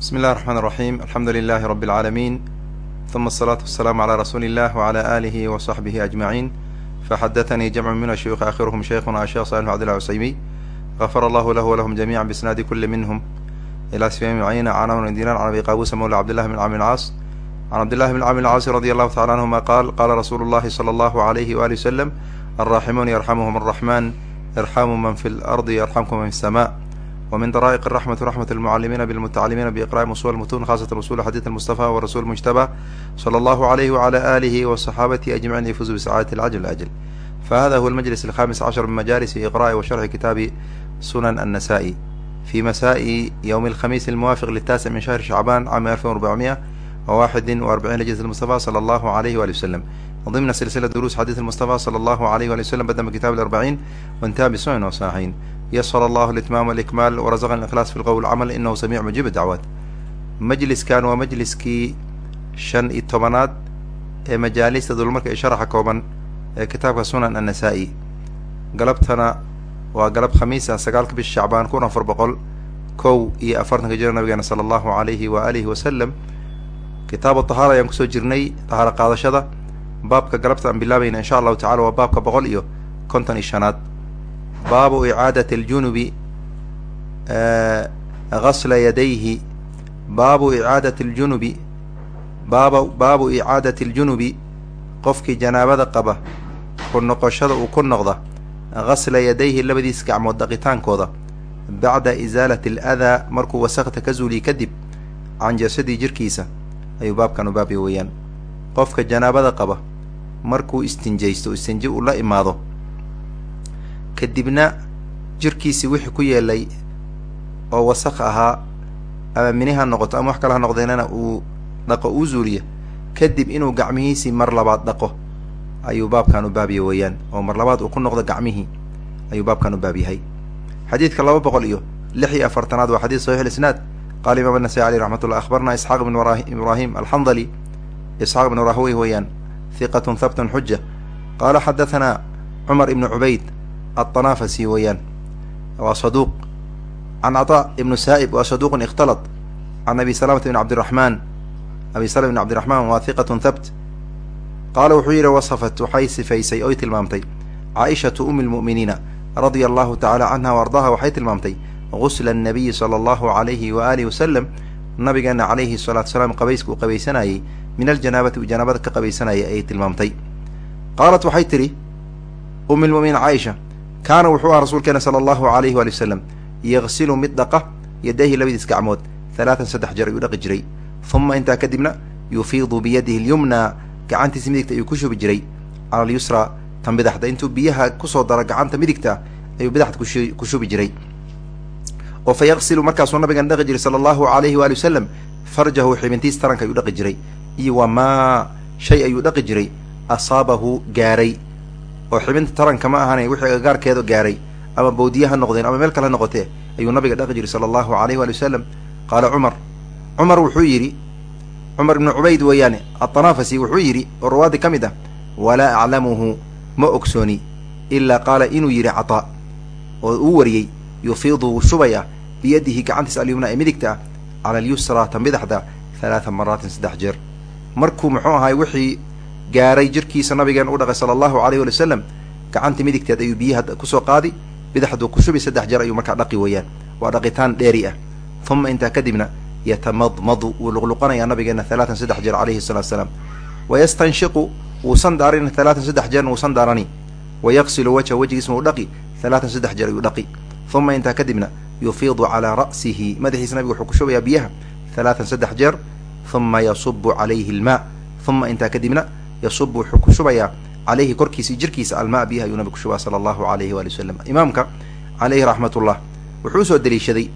بسم الله الرحمن الرحيم الحمد لله رب العالمين ثم الصلاة والسلام على رسول الله وعلى آله وصحبه أجمعين فحدثني جمع من الشيوخ آخرهم شيخنا الشيخ صالح عبد الله العسيمي غفر الله له ولهم جميعا بإسناد كل منهم إلى سفيان عين عن عمرو بن دينار عن أبي قابوس مولى عبد الله بن عامر العاص عن عبد الله بن عامر العاص رضي الله تعالى عنهما قال قال رسول الله صلى الله عليه وآله وسلم الراحمون يرحمهم الرحمن ارحموا من في الأرض يرحمكم من في السماء ومن طرائق الرحمة رحمة المعلمين بالمتعلمين بإقراء أصول المتون خاصة رسول حديث المصطفى والرسول المجتبى صلى الله عليه وعلى آله وصحابته أجمعين يفوزوا بسعادة العجل الأجل فهذا هو المجلس الخامس عشر من مجالس إقراء وشرح كتاب سنن النسائي في مساء يوم الخميس الموافق للتاسع من شهر شعبان عام 1441 هجرة المصطفى صلى الله عليه وآله وسلم ضمن سلسلة دروس حديث المصطفى صلى الله عليه وآله وسلم بدأ من كتاب الأربعين وانتهى بسنن وصحيحين yasr allahu litmaam alikmaal warasaqana ikhlaas fi lqowl camal inahu samiic mujiib dacwaad majliskan waa majliskii shan iyo tobanaad ee majaalista dulmarka iyo sharaxa kooban ee kitaabka sunan annasaa'i galabtana waa galab khamiisa sagaalka bisha shacbaan kun afar boqol kow iyo afartanka jira nabigeena sala allahu alayhi wa alihi wasalam kitaabu tahaara ayaan ku soo jirnay tahaara qaadashada baabka galabta aan bilaabayna insha allahu tacala waa baabka boqol iyo konton iyo shanaad baabu icaadati aljunubi gasla yadayhi. Baabu icaadati aljunubi baaba baabu icaadati aljunubi qofkii janaabada qaba ku noqoshada uu ku noqda gasla yadayhi labadiis gacmood dhaqitaankooda bacda isaalati aladaa markuu wasakta ka zuuliye kadib can jasadii jirkiisa ayuu baabkan u baabya weeyaan. Qofka janaabada qaba markuu istinjaysto istinji uu la imaado kadibna jirkiisii wixii ku yeelay oo wasaq ahaa ama mini ha noqoto ama wax kale ha noqdeenana uu dhaqo uu zuuliyo kadib inuu gacmihiisii mar labaad dhaqo ayuu baabkan u baabya weeyaan. Oo mar labaad uu ku noqdo gacmihii ayuu baabkan u baab yahay. Xadiidka laba boqol iyo lix iyo afartanaad waa xadiid saxiix isnaad qaala imaam anasai aleyh raxmat ullah akhbarna isxaaq bn ibrahim alxandali. Isxaaq bn rahwey weeyaan hiqatun habtun xuja qaala xadathana cumar ibnu cubayd aلطanafasi weeyaan waa saduuq can caطa ibnu saa'ib waa saduuqun ikhtalط can abi salamata bn cabdiraxmaan abi salama bn cabdiraxmaan waa hiqatun habt qaala wuxuu yidhi wasafat waxay sifaysay oy tilmaamtay caaishatu umi lmu'miniina radia allahu tacala canha wa ardaha waxay tilmaamtay gusla annabiyi sala allahu alayhi wa alihi wasalam nabigeena calayhi salaatu salaam qabayska uu qabaysanayey min aljanaabati uu janaabada ka qabaysanayay ayay tilmaamtay qaalat waxay tidhi umi lmu'miniin caaisha kaana wuxuu aha rasuulkeena sala allahu alayhi waali wasalam yagsilu mid dhaqa yadayhi labadiis gacmood halaatan saddex jeer ayuu dhaqi jiray. Huma intaa kadibna yufiidu biyadihi lyumna gacantiisa midigta ayuu ku shubi jiray. Cala alyusra tan bidaxda intuu biyaha ku soo daro gacanta midigta ayuu bidaxda ku shubi jiray. Oo fa yaqsilu markaasuu nabigan dhaqi jiray sala allahu alayhi waali wasalam farjahu xibintiis taranka ayuu dhaqi jiray. Iyo wamaa shay ayuu dhaqi jiray asaabahu gaaray oo xibinta taranka ma ahanay wixii agagaarkeeda gaaray ama bawdiye ha noqdeen ama meel kale ha noqotee ayuu nabiga dhaqi jiray sala allahu alayh waali wasalam qaala cumar cumar wuxuu yidhi cumar ibnu cubayd weeyaane atanafasi wuxuu yidhi oo rawaadi ka mid ah walaa aclamuhu ma ogsooni ilaa qaala inuu yidhi cataa oo uu wariyey yufiidu wuu shubaya biyadihi gacantiisa alyumna ee midigta ah cala alyusra tan halaata maraatin saddex jeer. Markuu muxuu ahaay wixii gaaray jirkiisa nabigeena u dhaqay sala allahu alayh wali wasalam gacantii midigteed ayuu biyaha ku soo qaadi bidaxduu ku shubi saddex jeer ayuu markaa dhaqi weeyaan. Waa dhaqitaan dheeri ah. Uma intaa kadibna yatamadmadu wuu luqluqanayaa nabigeena halaatan saddex jeer calayhi salatu salaam. Wayastanshiqu wuusan daarin halaatan saddex jeerna wuusan daarani wayaqsilu wajha wejigiisna wuu dhaqi halaatan saddex jeer ayuu dhaqi. Uma intaa kadibna yufiidu calaa ra'sihi madaxiisa nabiga wuxuu ku shubayaa biyaha halaatan saddex jeer. Uma yasubu calayhi almaa. Uma intaa kadibna yasubu wuxuu ku shubayaa calayhi korkiisa jirkiisa almaa biyaha ayuu nabiga ku shubaa sala allahu alayhi waali wasalam imaamka calayhi raxmatullah wuxuu u soo daliishaday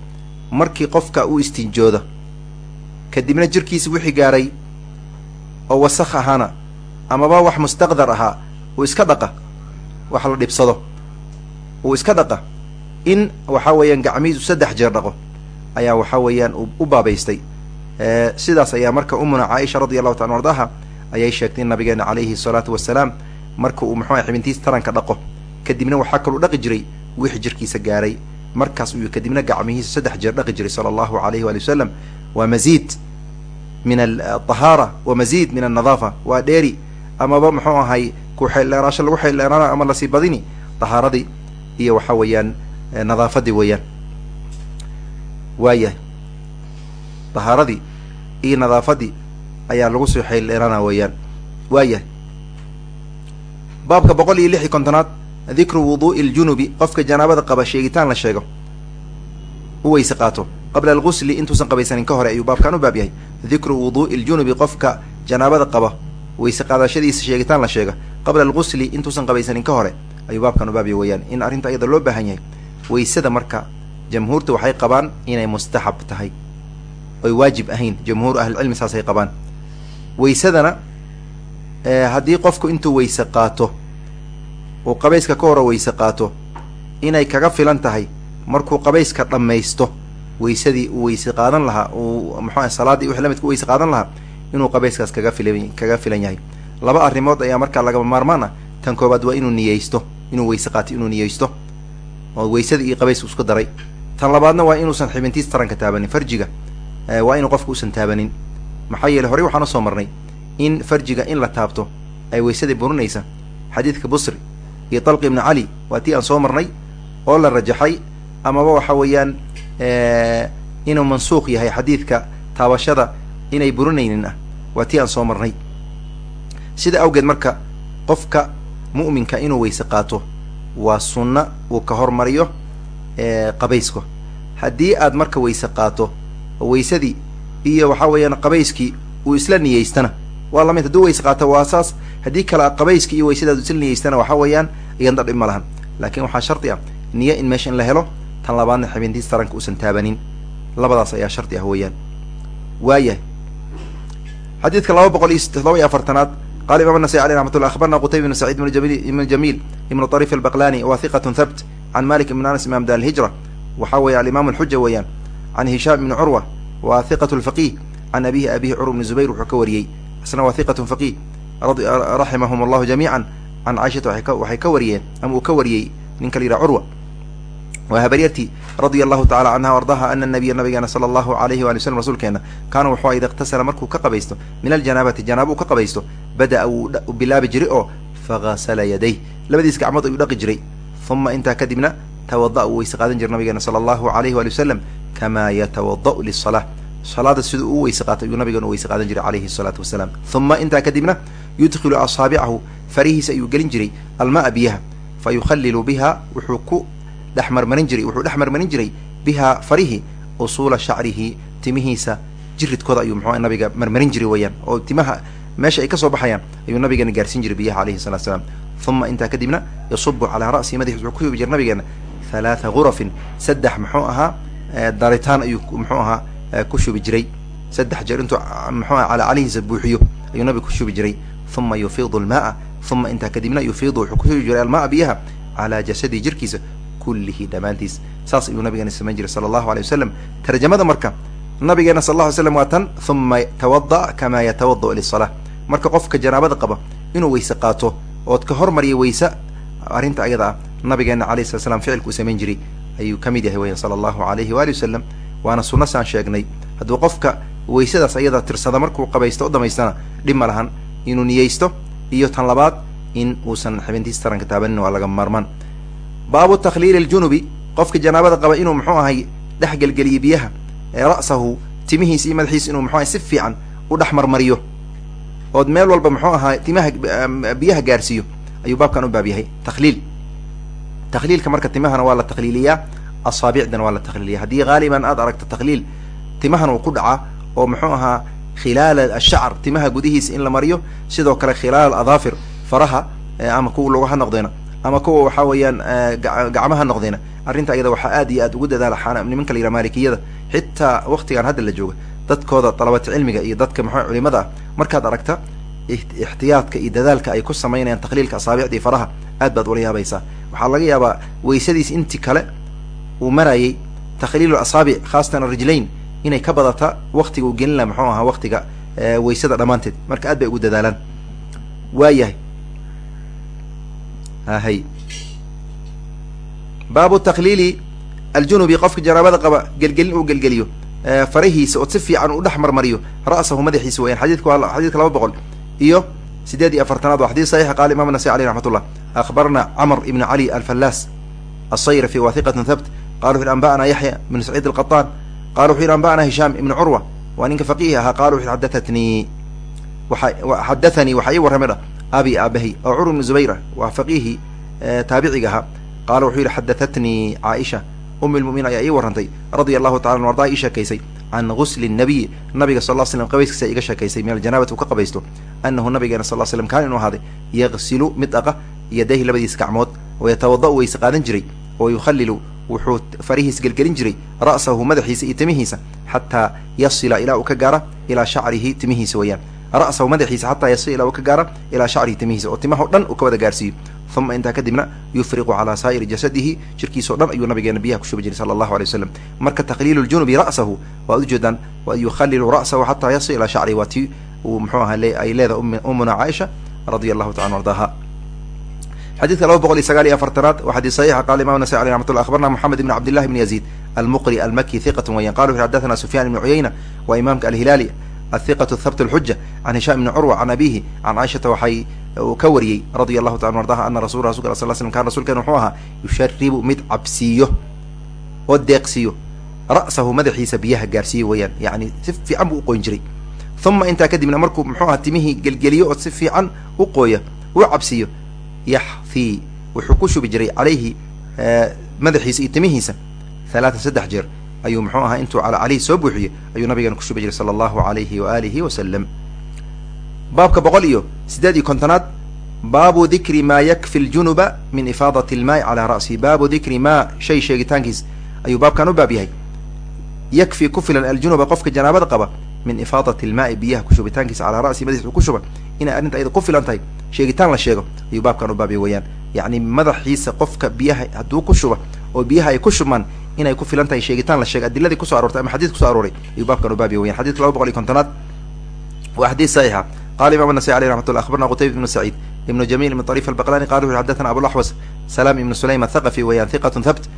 markii qofka uu istinjooda kadibna jirkiisa wixii gaaray oo wasakh ahaana amaba wax mustaqdar ahaa uu iska dhaqa wax la dhibsado. Uu iska dhaqa in waxa weeyaan gacmihiisu saddex jeer dhaqo. Ayaa waxa weeyaan u baabaystay. Sidaas ayaa marka umuna caaisha radi allahu taala ardaha ayay sheegtay in nabigeena calayhi salaatu wasalaam marka uu muxuu xibintiis taranka dhaqo. Kadibna waxaa kaluu dhaqi jiray wixii jirkiisa gaaray. Markaas uu kadibna gacmihiisa saddex jeer dhaqi jiray sala allahu alayhi waali wasalam waa maziid min alطahaara wa maziid min alnadaafa waa dheeri. Amaba muxuu ahay ku xeeldheeraasho lagu xeeldheeraana ama la sii badini? Tahaaradii iyo waxa weeyaan nadaafadii weeyaan. Waayahay. Tahaaradii iyo nadaafadii ayaa lagu soo xeeldheeraana weeyaan. Waayahay baabka boqol iyo lix kontonaad dikru wuduu'i ljunubi qofka janaabada qaba sheegitaan la sheego u weyse qaato. Qabla algusli intuusan qabaysanin ka hore ayuu baabkan u baab yahay. Dikru wuduu'i ljunubi qofka janaabada qaba weyse qaadashadiisa sheegitaan la sheega. Qabla algusli intuusan qabaysanin ka hore ayuu baabkan u baab yahay weyaan in arrinta iyada loo baahan yahay weysada marka jamhuurta waxay qabaan inay mustaxab tahay. Oy waajib ahayn jamhuur ahlicilmi saasay qabaan weysadana haddii qofku intuu weyse qaato uu qabayska ka hore weyse qaato inay kaga filan tahay markuu qabayska dhammaysto weysadii uu weyse qaadan lahaa uu muxua salaaddii wixii lamidka u weyse qaadan lahaa inuu qabayskaas kaga filan kaga filan yahay. Laba arrimood ayaa markaa lagaba maarmaan ah tan koobaad waa inuu niyeysto inuu weyse qaato inuu niyeysto oo weysadii iyo qabayska isku daray. Tan labaadna waa inuusan xibintiis taranka taabanin farjiga waa inuu qofka usan taabanin maxaa yeeley horey waxaan u soo marnay in farjiga in la taabto ay weysadii burinaysa xadiidka busri iyo talqi ibni cali waa tii aan soo marnay oo la rajaxay. Amaba waxa weeyaan inuu mansuuq yahay xadiidka taabashada inay burinaynin ah. Waa tii aan soo marnay. Sida awgeed marka qofka mu'minka inuu weyse qaato waa sunna uu ka hormariyo qabaysko haddii aad marka weyse qaato oo weysadii iyo waxa weeyaan qabayskii uu isla niyeystana waa la mid hadduu weyse qaato waa saas haddii kale qabayskii iyo weysadaad isla niyeystana waxa weeyaan iyadna dhib ma lahan. Laakiin waxaa shardi ah niyo in meesha in la helo tan labaadna xibintiis taranka uusan taabanin labadaas ayaa shardi ah weeyaan. Waayahay xadiidka laba boqol iyo todoba iyo afartanaad qala imam nasai aleh raxmat llah abarna qutayba ibn sacid ibn jamiil ibn طarif albaqlani wa hiqat thabt can malik ibn anas imam dar lhijra waxa weeye alimaam alxuja weeyaan can hishaam ibni curwa wa hiqat lfaqih can abihi abihi curw ibni zubayr wuxuu ka wariyey. Isna waa hiqat faqih. Raximahum allahu jamiica can caaishata waxay ka wariyeen ama uu ka wariyey ninka la yidhaha curwa waa habaryartii radia allahu tacala canha o ardaha ana nabiya nabigeena sala allahu alayhi waali slm rasuulkeena kaana wuxuu ida iqtasala markuu ka qabaysto. Min aljanaabati janaaba uu ka qabaysto. Bada'a wuu bilaabi jiray oo fagasala yaday labadiis gacmood ayuu dhaqi jiray. Uma intaa kadibna tawada' uu weyse qaadan jiray nabigeena sala allahu alayhi waali wasalam kamaa yatawada'u lisalaa salaada siduu u weyse qaatay ayuu nabigeena u weyse qaadan jiray calayhi salaatu wasalaam uma intaa kadibna yudkhilu asaabicahu farihiisa ayuu gelin jiray alma'a biyaha fa yukhalilu biha wuxuu ku dhex marmarin jiray wuxuu dhex jiray bihaa farihi usuula shacrihi timihiisa jiridkooda ayuu muxua nabiga marmarin jiray weeyaan oo timaha meesha ay ka soo baxayaan ayuu nabigeena gaarsiin jiray biyaha alayhi salatu salaam uma intaa kadibna yasubu calaa ra'sihi madaxiis wuxuu ku shubi jiray nabigeena halaatha gurafin saddex muxuu ahaa daritaan ayuu muxuu ahaa ku shubi jiray. Saddex jeer intuu muxuu aha calihiisa buuxiyo ayuu nabiga ku shubi jiray. Uma yufiidu almaaa uma intaa kadibna yufiidu wuxuu ku shubi jiray almaaa biyaha calaa jasadihi jirkiisa kullihi dhammaantiis. Saas ayuu nabigeena samayn jiray sala allahu alay wasalam tarjamada marka nabigeena sal alla ly slam waa tan uma tawada' kamaa yatawada'u lisalaa marka qofka janaabada qaba inuu weyse qaato ood ka hormariya weyse arrinta ayada ah nabigeena alayh slat slam ficilka uu samayn jiray ayuu ka mid yahay weyan sala allahu alayhi waali wasalam waana sunna saan sheegnay. Hadduu qofka weysadaas ayada tirsada markuu qabaysto o dhamaystana dhib ma lahan. Inuu niyeysto iyo tan labaad in uusan xibintiis taranka taabanin waa laga maarmaan. Baabu takhliili ljunubi qofka janaabada qaba inuu muxuu ahay dhex gelgeliyo biyaha ra'sahu timihiis iyo madaxiis inuu muxuu ahay si fiican u dhex marmariyo. Ood meel walba muxuu ahaa timaha biyaha gaarsiiyo ayuu baabkan u baab yahay takhliil takhliilka marka timahana waa la takhliiliyaa asaabicdana waa la takhliiliya haddii haaliban aad aragto takhliil timahana uu ku dhacaa oo muxuu ahaa khilaal ashacr timaha gudihiisa in la mariyo sidoo kale khilaal adaafir faraha ama kuwa lagu ha ama kuwa waxaa weeyaan gacmaha noqdeena arrinta ayada waxaa aad iyo aad ugu dadaala nimanka la yidhaha maalikiyada xitaa waktigan hadda la jooga dadkooda dalabaat cilmiga iyo dadka maxaa culimada ah markaad aragta ixtiyaadka iyo dadaalka ay ku samaynayaan takhliilka asaabicdii faraha aad baad ula yaabaysaa waxaa laga yaabaa weysadiis inti kale uu marayay takhliilu asaabic khaasatan arijlayn inay ka badata waktiga uu gelin laha muxuu ahaa waktiga weysada dhammaanteed. Marka aad bay ugu dadaalaan. Waayahay. Hahay baabu takhliili aljunubi qofka janaabada qaba gelgelin uu gelgeliyo. Farahiisa oo si fiican uu dhex marmariyo ra'sahu madaxiisa weyan xadidka waa xadidka laba boqol. Iyo sideed iyo afartanaad waa xadis saxiix qaala imam nasai aleyh raxmat ullah akhbarna camr ibn cali alfallaas asayrafi wa hiqatun thabt. Qala wuxu anba'ana yaxya ibn saciid alqaطaan qala wuxu yidhi anba'ana hishaam ibn curwa waa ninka faqiihi ahaa qala wuxu xadatatnii xadathanii waxaa ii warramay dha abi aabahay oo cur ibnu zubayra waa faqiihi taabiciga ahaa qaala wuxuu yidhi xadahatnii caaisha um lmuminiin ayaa ii warrantay radia allahu tacala an ardaa ii sheekaysay can gusli nabiy nabiga sal l slam qabayskiisa iga sheekaysay min aljanaabati uu ka qabaysto anahu nabigeena sal l slam kaana inuu ahaaday yaqsilu mid dhaqa yadayhi labadiisa gacmood wayatawada-u wayse qaadan jiray oo yukhalilu wuxuu farihiis gelgelin jiray ra'sahu madaxiisa iyo timihiisa xataa yasila ilaa uu ka gaara ilaa shacrihi timihiisa weeyaan ra'sahu madaxiisa xataa yasila ilaa uu ka gaara ilaa shacrihi timihiisa oo timahao dhan uu ka wada gaarsiiyo uma intaa kadibna yufriqu calaa saa'iri jasadihi jirkiisao dhan ayuu nabigeena biyaha ku shubi jiray sala allahu alay wasalam marka taqliilu ljunubi ra'sahu waad ujeedaan wa yukhalilu ra'sahu xataa yasil ilaa shacrihi waa tii uu muxuu aha ay leedahay ummuna caaisha radia allahu taala ardaaha xadidka laba boqol iyo sagaal iyo afartanaad waa xadis saxiixa qala imam nasai aleh raxmat akhbarna moxamed ibn cabdillahi bn yaziid almuqri almaki hiqatun weyan qala wuxu xadathana sufyan ibn cuyayna waa imaamka alhilaali athiqatu thabt lxuja can hishaam ibni curwa can abihi can caaishata waxay uu ka wariyey radia allahu taala ardaha ana rasul rasulka slam kan rasulkeen wuxuu ahaa yusharibu mid cabsiiyo oo deeqsiiyo ra'sahu madaxiisa biyaha gaarsiiyo weeyaan. Yani si fiican buu uqoyn jiray. Uma intaa kadibna markuu muxuu aha timihii gelgeliyo oo si fiican u qooya u cabsiiyo yaxthii wuxuu ku shubi jiray calayhi madaxiisa iyo timihiisa halaatan saddex jeer. Ayuu muxuu ahaa intuu cala caleyhi soo buuxiyey ayuu nabigeena ku shubi jiray sala allahu alayhi waalihi wasalam baabka boqol iyo siddeed iyo kontonaad baabu dikri maa yakfi ljunuba min ifaadati almaai calaa ra'sihi baabu dikri maa shay sheegitaankiis ayuu baabkan u baab yahay. Yakfi ku filan aljunuba qofka janaabada qaba min ifaadati almaai biyaha ku shubitaankiisa calaa ra'sihi madaxiisa ku shuba inay arrinta ayada ku filan tahay sheegitaan la sheego ayuu baabkan u baabya weeyaan. Yacni madaxiisa qofka biyaha hadduu ku shuba oo biyaha ay ku shubmaan inay ku filan tahay sheegitaan la sheego adiladii kuso arortay ama xadis kuso arooray ayuu baabkan u baabya weyan xadidka laba boqol iyo kontonaad waa xadiis saxiixa qala imam anasai aleyh raxmat llah akhbarna qutayba ibnu saciid ibnu jamiil ibn طariif albaqlani qala wuxu xadathana abulaxwas salaam ibnu sulaym athaqafi weeyaan hiqatun thabt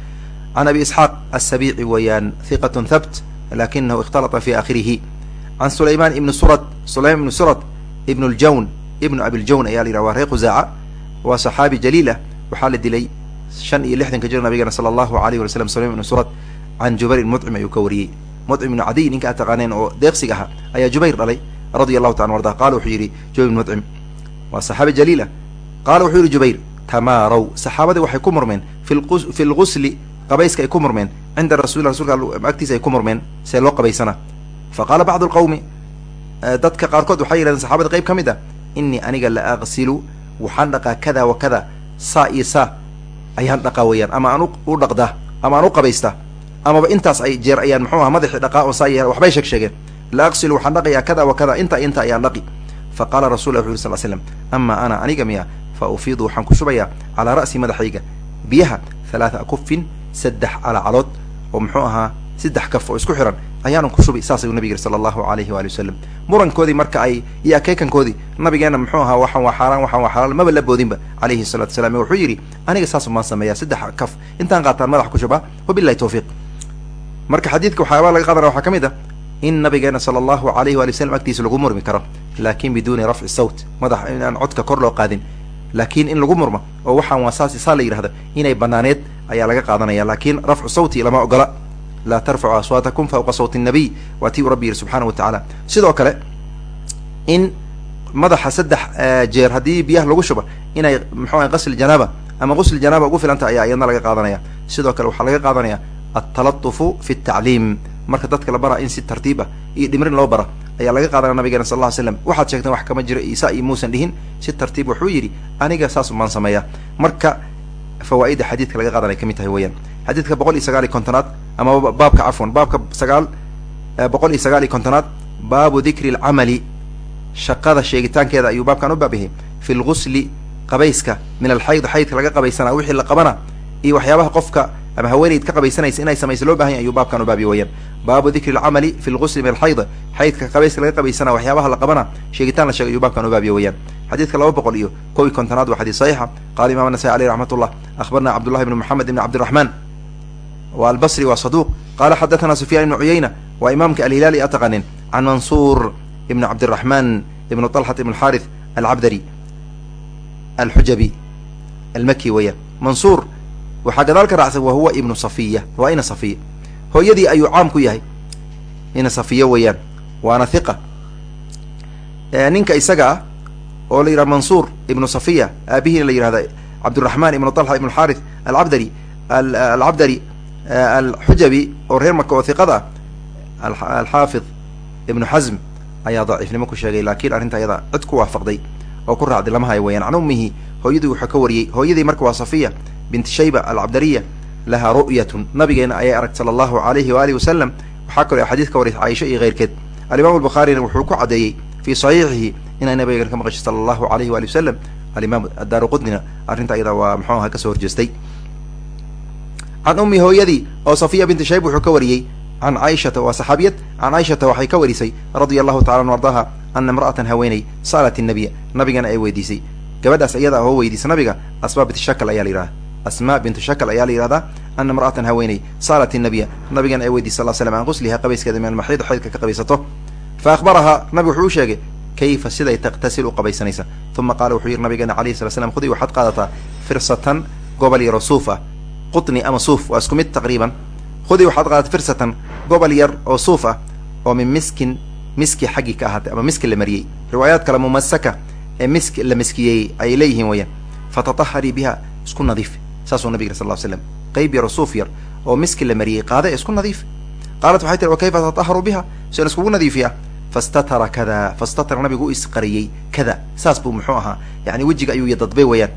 can abi isxaaq asabiici weeyaan hiqatun thabt lakinahu ikhtalata fi aakhirihi can sulayman ibni surad sulayman ibni surad ibn ljawn ibnu abiljawn ayaa la yidhaha waa reer khusaaca waa saxaabi jaliil ah waxaa la dilay shan iyo lixdanka jir nabigeena sala allahu alayh wala slam sulayman ibnu surad can jubayr ibn mudcim ayuu ka wariyey mudcim ibnu cadiy ninka aad taqaaneen oo deeqsiga ahaa ayaa jubayr dhalay radia allahu taala arda qala wuxuu yidhi jubayr ibn mudcim waa saxaabi jaliil ah qaala wuxuu yihi jubayr tamaaraw saxaabadii waxay ku murmeen fi lgusli qabayska ay ku murmeen cinda rasulillah rasulka agtiisa ay ku murmeen see loo qabaysana. Fa qaala bacdu alqawmi dadka qaarkood waxay yidhahdeen saxabada qayb ka mid ah inii aniga la aqsilu waxaan dhaqaa kada wa kada saa iyo saa ayaan dhaqaa weeyaan ama aan u dhaqdaa ama aan u qabaystaa amaba intaas ay jeer ayaan muxuu aha madaxii dhaqaa oo saa waxbay sheeg sheegeen la aqsilu waxaan dhaqayaa kada wa kada inta inta ayaan dhaqi. Fa qaala wuxu yuri sal slam amaa ana aniga miya fa ufiidu waxaan ku shubayaa calaa ra'si madaxayga. Biyaha halaatha akufin saddex calacalood oo muxuu ahaa saddex kaf oo isku xiran ayaanan ku shubi saas ayuu nabig yiri sala allahu alayhi waali wasalam murankoodii marka ay iyo akeekankoodii nabigeena muxuu ahaa waxaan waa xaaraan waxaan waa xalaal maba la boodinba calayhi salatu wasalaam wuxuu yidhi aniga saas maan sameeyaa saddex kaf intaan qaataan madax ku shubaa wabilahi tawfiiq. Marka xadiidka waxyaabaa laga qaadana waxaa ka mid ah in nabigeena sala allahu alayhi waali wasalam agtiisa lagu murmi karo laakin biduuni rafci sawt. Madax inaan codka kor loo qaadin. Laakiin in lagu murmo oo waxaan waa saas saa la yidhahda inay banaaneed ayaa laga qaadanaya. Laakiin rafcu sawti lama ogola. Laa tarfacu aswaatakum fawqa sawti nabiy waa tii u rabbi yihi subxaana wa sidoo kale in madaxa saddex jeer haddii biyaha lagu shuba inay muxuu aha qasl janaaba ama qusl janaaba ugu filanta ayaa iyadna laga qaadanaya. Sidoo kale waxaa laga qaadanaya altalatufu fi tacliim marka dadka la baraa in si tartiib ah iyo dhimrin loo bara ayaa laga qaadanaya nabigeena sal lla slam waxaad sheegteen wax kama jiro isa iyo muusan dhihin si tartiib wuxuu yidhi aniga saas umaan sameeyaa. Marka fawaa-ida xadiidka laga qaadanay ka mid tahay weeyaan. Xadiidka boqol iyo sagaal iyo kontonaad ama baabka cafwan baabka sagaal boqol iyo sagaal iyo kontonaad baabu dikri alcamali shaqada sheegitaankeeda ayuu baabkan u baab fi lgusli qabayska min alxayd xaydka laga qabaysanaa wixii la qabana iyo waxyaabaha qofka ama haweenayd ka qabaysanaysa inay samayso loo baahan yahy ayuu baabkan u weyaan baabu dikri alcamali fi lgusli min alxayd xaydka qabayska laga qabaysana waxyaabaha la qabana sheegitaan la sheegay ayuu baabkan u baabya weyaan xadiidka laba boqol iyo kow iyo kontonaad waa xadiis saxiixa. Qaala imam nasai aleyh raxmat ullah akhbarna cabdullahi bn moxamed ibn cabdiraxmaan wa albasri waa saduuq qaala xadathana sufyaan ibnu cuyayna waa imaamka alhilaali a taqanin can mansuur ibn cabdiraxmaan ibnu talxat ibn alxaarith alcabdari alxujabi almaki weeyaan mansuur waxaa gadaal ka raacsan wa huwa ibnu safiya. Waa ina safiya. Hooyadii ayuu caam ku yahay. Ina safiya weeyaan. Waana hiqa ninka isaga ah oo la yidhaha mansuur ibnu safiya aabihiina la yihahda cabdiraxmaan ibnu talxa ibnu alxaarith alcabdari alcabdari alxujabi oo reer maka oo hiqada ah alxaafid ibnu xasm ayaa daciifnimo ku sheegay laakiin arrinta ayada cid ku waafaqday oo ku raacday lama hayo weyaan can ummihi hooyadii wuxuu ka wariyey hooyadii marka waa safiya binti shayba alcabdariya lahaa ru'yatun. Nabigeena ayay arag sala allahu alayhi waalihi wasalam waxaa kaloo xadiid ka wariyay caaisha iyo keyrkeed alimaam albukhaarina wuxuu ku caddeeyey fii saxiixihi inay nabigeena ka maqashay sala allahu alayhi waali wasalam alimaam adaaru qudnina arrinta ayada waa muxuu aha ka soo horjeestay. Can ummi hooyadii oo safiya binti shayb wuxuu ka wariyey can caaishata waa saxaabiyad. Can caaishata waxay ka warisay radia allahu tacala an ardaha ana imra'atan haweeney sa'alat innabiya nabigana ay weydiisay gabadhaas iyada oo weydiisa nabiga asmaa bintu shakal ayaa la yihahda asmaa bintu shakal ayaa la yihahdaa ana imra'atan haweeney sa'alat innabiya nabigana ay weydiisay sal slam can qusliha qabayskeeda min almaxiid xaydka ka qabaysato fa akhbarahaa nabigu wuxuu u sheegay kayfa siday taqtasil u qabaysanaysa uma qaala wuxuu yihi nabigeena alayhi sala slam khudii waxaad qaadataa firsatan gobol yaro suuf ah qutni ama suuf waa isku mid taqriiban khudii waxaad qaadataa firsatan gobol yar oo suuf ah oo min miskin miski xaggii ka ahaatay ama miski la mariyey. Riwaayaad kale mumasaka ee misk la miskiyeeyey ayay leeyihiin weyaan fatataharii biha isku nadiif. Saasuu nabig sal ll slam qayb yaro suuf yar oo miski la mariyey qaade isku nadiif. Qaalat waxay tiri wa kayfa tataharu biha? Sn iskugu nadiifiya fastatara kada fastatara nabigu u isqariyey kada. Saas buu muxuu ahaa. Yani wejiga ayuu yadadbay weyaan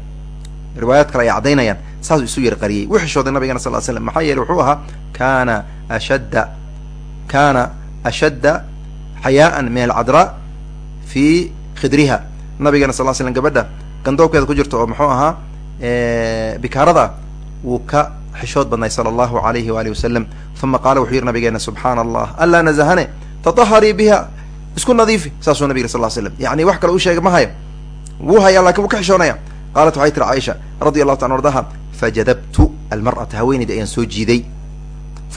riwaayaad kale ay caddaynayaan. Saasuu isu yar qariyey u xishooday nabigana sal l slam maxaa yeele wuxuu ahaa kaana ashadda kaana ashadda xayaaan min alcadraa fi khidriha nabigana sal l gabadha gandoobkeeda ku jirta oo muxuu ahaa bikaarada wuu ka xishood badnay sala allahu alayhi waalihi wasalam uma qaala wuxuu yihi nabigeena subxaana allah anlaa nazahane tataharii biha isku nadiifi saasuu nabig sal l slam yani wax kale u sheegay ma hayo wuu hayaa laakiin wuu ka xishoonaya qaalat waxay tiri caaisha radi allahu ta an ardaha fajadabtu almar'ata haweeneyda ayaan soo jiiday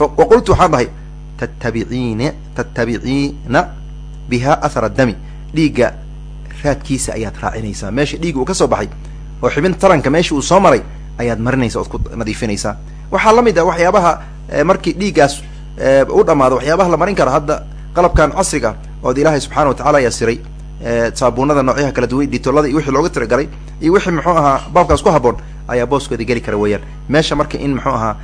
wa qultu waxaan dhahay tattabiciina tattabiciina biha athara dami. Dhiigga raadkiisa ayaad raacinaysaa. Meesha dhiigga uu ka soo baxay oo xibin taranka meesha uu soo maray ayaad marinaysa ood ku nadiifinaysaa. Waxaa la mid ah waxyaabaha markii dhiiggaas u dhamaado waxyaabaha la marin kara hadda qalabkan casriga ood ilaahay subxaana wa tacala ayaa siray. Saabuunada noocyaha kala duwan ditolada iyo wixii looga tiragalay iyo wixii muxuu ahaa baabkaas ku haboon ayaa booskooda geli kara weeyaan. Meesha marka in muxuu ahaa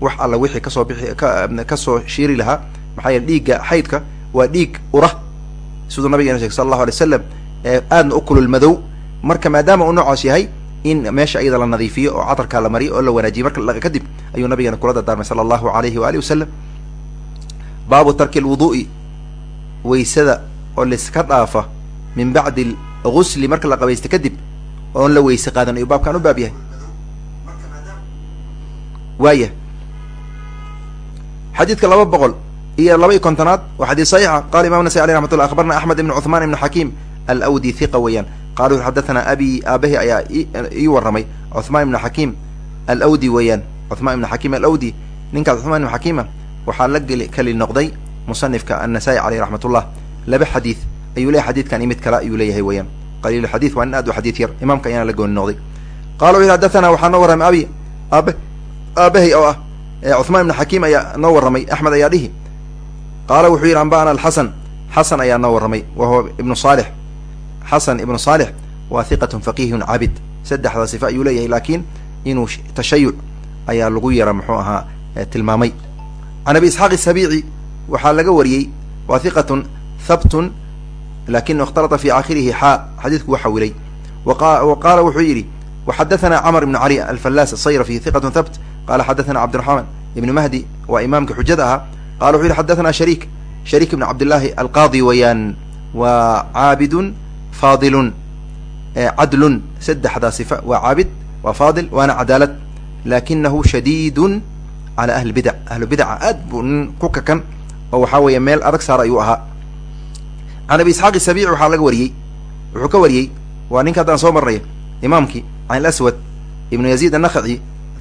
wax alla wixii ka soo bixi ka ka soo shiiri lahaa. Maxaa yeele dhiigga xaydka waa dhiig ura. Siduu nabigeena sheegay sala allahu alay slam aadna u kulul madow. Marka maadaama uu noocaas yahay in meesha iyada la nadiifiyo oo catarkaa la mariyo oo la wanaajiyo marka kadib ayuu nabigeena kula dardaarmay sala allahu alayhi waalihi wasalam baabu tarki lwudu'i waysada oo laiska dhaafa min bacdi gusli marka la qabaysta kadib oon la weyse qaadan ayuu baabkaan u baab yahay. Waaya xadiidka laba boqol iyo laba iyo kontonaad waa xadiid saxiixa qala imam nasai aleh raxmat llah akhbarna axmed ibn cuثmaan ibn xakiim alawdi hiqa weeyaan qala wuxu xadathana abi aabahi ayaa ii warramay cuثmaan ibn xakiim alawdi weeyaan cuثmaan ibn xakiim alawdi ninkaas cuثmaan ibn xakiima waxaa la geli kali noqday musanifka annasai aleyh raxmat ullah laba xadiid ayuu leeyahy xadidkan imid kale ayuu leeyahay weeyaan qaliil xadiid waa nin aad u xadiid yar imaamka ayaana la gooni noqday qala wuxu xadathana waxaa noo warramay abi aabe aabahay oo ah cuثmaan ibn xakiim ayaa noo warramay axmed ayaa dhihi. Qaala wuxuu yidhi amba'ana alxasan. Xasan ayaa noo warramay wa huwa ibnu saalix. Xasan ibnu saalix waa hiqatun faqihun cabid. Saddexda sifa ayuu leeyahay laakiin inuu tashayuc ayaa lagu yara muxuu ahaa tilmaamay. Can abi isxaaq isabiici waxaa laga wariyey waa hiqatun habtun lakinahu اkhtalata fi aakhirihi xaa xadiidku waa xawilay wa qaala wuxuu yidhi waxadathana camr ibnu cali alfallaas asayrafi hiqatun habt qala xadathana cabdiraxmaan ibnu mahdi waa imaamka xujada ahaa qala wuxu yihi xadathana shariik shariik ibn cabdillaahi alqaadi weeyaan waa caabidun faadilun cadlun saddexdaa sifa waa caabid waa faadil waana cadaalad lakinahu shadiidun cala ahli bidac ahlu bidaca aad buu nin ku kakan oo waxaa weeye meel adag saar ayuu ahaa can abi isxaaq isabiici waxaa laga wariyey wuxuu ka wariyey waa ninka haddaan soo marnay imaamkii can ilaswad ibnu yaziid annakhaci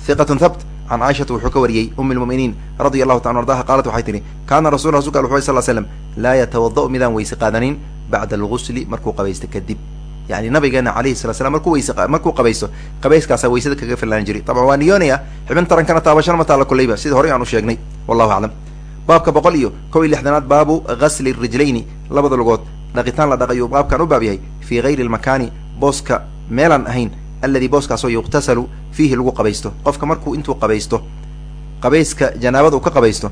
hiqatun habt can caaishata wuxuu ka wariyey umi lmuminiin radia allahu taala ardaha qaalat waxay tihi kaana rasul rasulka wuxu sal slam laa yatawada'u midaan weyse qaadanin bacda algusli markuu qabaysto kadib yani nabigeena alayhi sala slam markuu weyse markuu qabaysto qabayskaasaa weysada kaga fillaan jiray dabcan waa niyoonaya xibin tarankana taabashana ma taalla kulayba sida horey aan u sheegnay wallahu aclam baabka boqol iyo kow iyo lixdanaad baabu gasli rijlayni labada lugood dhaqitaan la dhaqayu baabkan u baab yahay fii gayri lmakaani booska meelaan ahayn alladii booskaasoo yuqtasalu fiihi lagu qabaysto. Qofka markuu intuu qabaysto qabayska janaabada uu ka qabaysto